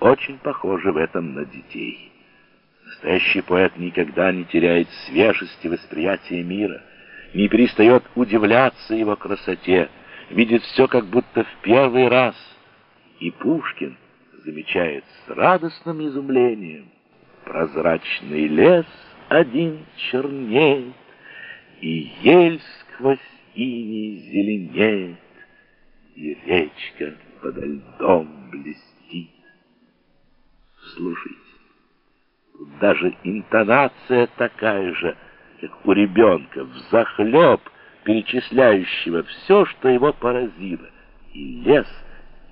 очень похожи в этом на детей. Настоящий поэт никогда не теряет свежести восприятия мира, не перестает удивляться его красоте, видит все как будто в первый раз. И Пушкин замечает с радостным изумлением, прозрачный лес один чернеет, и ель сквозь иней зеленеет, и речка подо льдом блестит. Слушайте, даже интонация такая же, как у ребенка, взахлеб, перечисляющего все, что его поразило. И лес,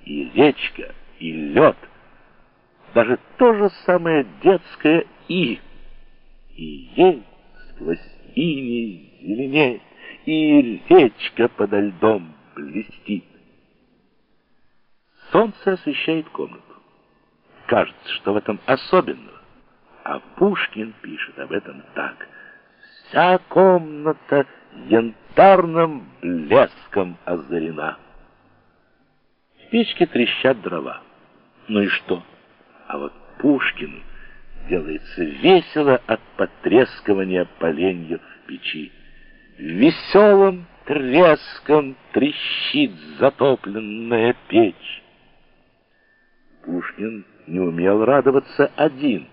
и речка, и лед. Даже то же самое детское «и». И ей сквозь иней зеленеет, и речка подо льдом блестит. Солнце освещает комнату. Кажется, что в этом особенного. А Пушкин пишет об этом так. Вся комната янтарным блеском озарена. В печке трещат дрова. Ну и что? А вот Пушкину делается весело от потрескивания поленьев в печи. Веселым треском трещит затопленная печь. Пушкин не умел радоваться один.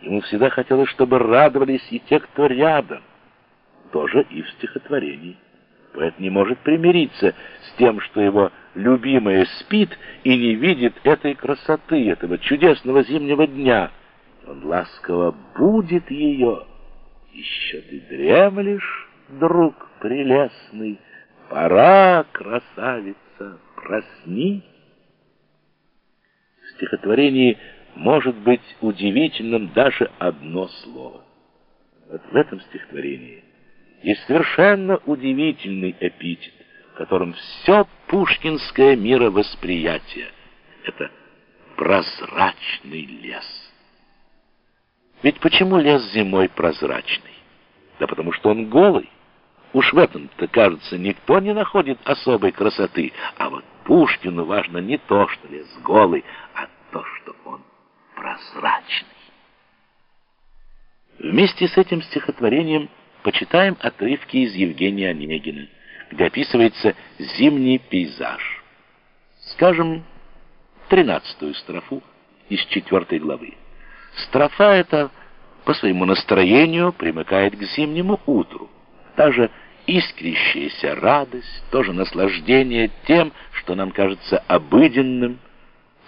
Ему всегда хотелось, чтобы радовались и те, кто рядом. Тоже и в стихотворении. Поэт не может примириться с тем, что его любимая спит и не видит этой красоты, этого чудесного зимнего дня. Он ласково будет ее. Еще ты дремлешь, друг прелестный, пора, красавица, проснись стихотворении может быть удивительным даже одно слово. Вот в этом стихотворении есть совершенно удивительный эпитет, которым все пушкинское мировосприятие — это прозрачный лес. Ведь почему лес зимой прозрачный? Да потому что он голый. Уж в этом-то, кажется, никто не находит особой красоты, а вот Пушкину важно не то, что лес голый, а то, что он прозрачный. Вместе с этим стихотворением почитаем отрывки из Евгения Онегина, где описывается зимний пейзаж. Скажем, тринадцатую строфу из четвертой главы. Строфа эта по своему настроению примыкает к зимнему утру. Даже искрящаяся радость, тоже наслаждение тем, что нам кажется обыденным,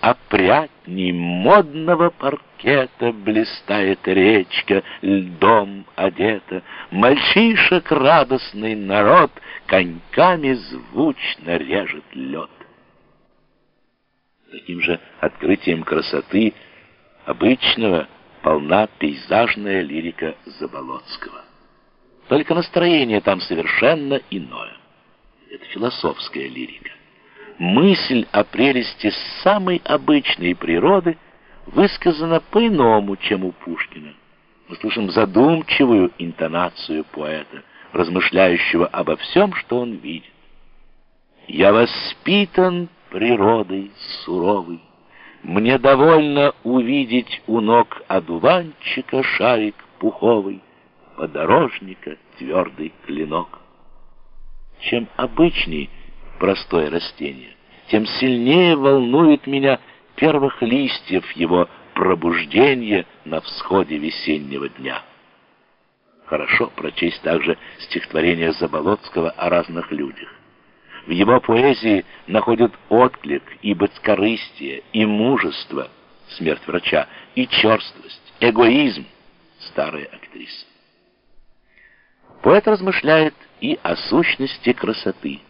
опрятней модного паркета блистает речка, льдом одета, мальчишек радостный народ коньками звучно режет лед. Таким же открытием красоты обычного полна пейзажная лирика Заболоцкого. Только настроение там совершенно иное. Это философская лирика. Мысль о прелести самой обычной природы высказана по-иному, чем у Пушкина. Мы слышим задумчивую интонацию поэта, размышляющего обо всем, что он видит. «Я воспитан природой суровой, мне довольно увидеть у ног одуванчика шарик пуховый, подорожника твердый клинок. Чем обычней простое растение, тем сильнее волнует меня первых листьев его пробуждение на всходе весеннего дня. Хорошо прочесть также стихотворение Заболоцкого о разных людях. В его поэзии находят отклик и быткорыстие, и мужество, смерть врача, и черствость, эгоизм, старая актриса. Поэт размышляет и о сущности красоты,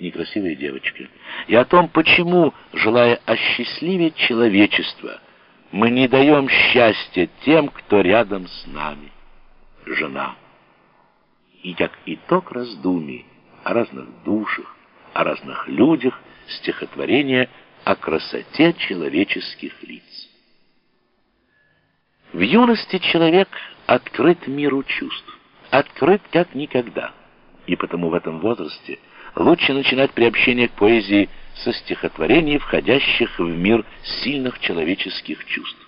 некрасивая девочка, и о том, почему, желая осчастливить человечество, мы не даем счастья тем, кто рядом с нами, жена. И как итог раздумий о разных душах, о разных людях, стихотворение о красоте человеческих лиц. В юности человек открыт миру чувств открыт как никогда и потому в этом возрасте лучше начинать приобщение к поэзии со стихотворений, входящих в мир сильных человеческих чувств.